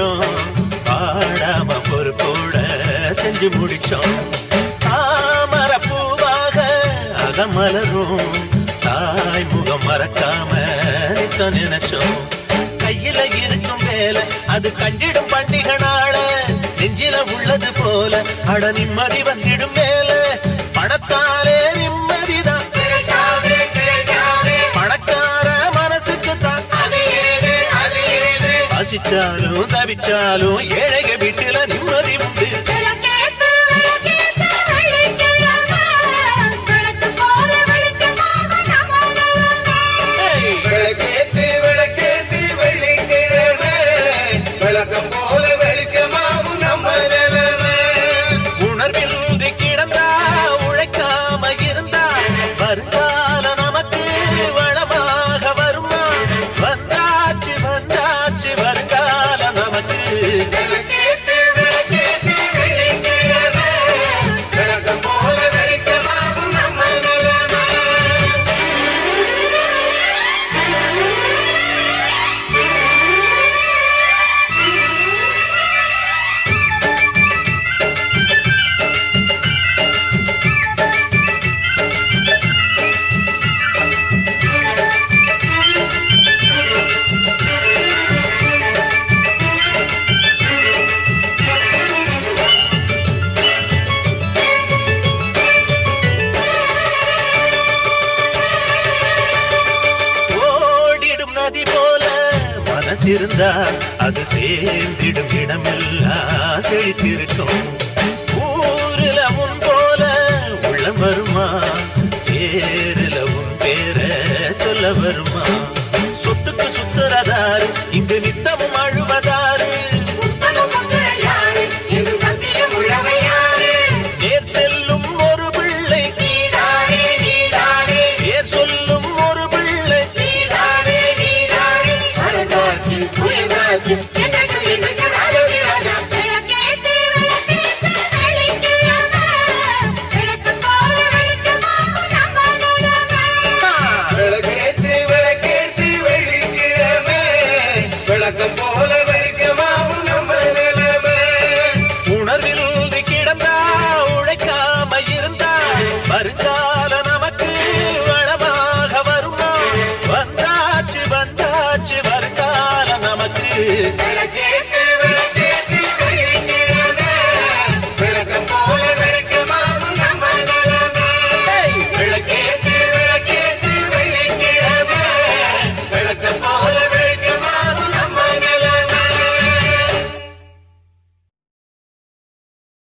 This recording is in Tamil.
முடிச்சோம். பாடாம பொறுப்போட செஞ்சு முடிச்சோம். தாமர பூவாக அகமலரும். தாய் முகம் மறக்காம நித்த நினைச்சோம். கையில இருக்கும் வேலை அது கண்டிடும் பண்டிகை நாள நெஞ்சில உள்ளது போல. அட நிம்மதி வந்திடும் வேலை. ఆశించాను తవిచాను ఏడగ బిడ్డల నిమ్మది ఉంది. வச்சிருந்தா அது சேர்ந்திடும் இடமெல்லாம் செழித்திருக்கும். ஊருல உன் போல உள்ள வருமா? பேருல உன் பேர சொல்ல வருமா? We're back.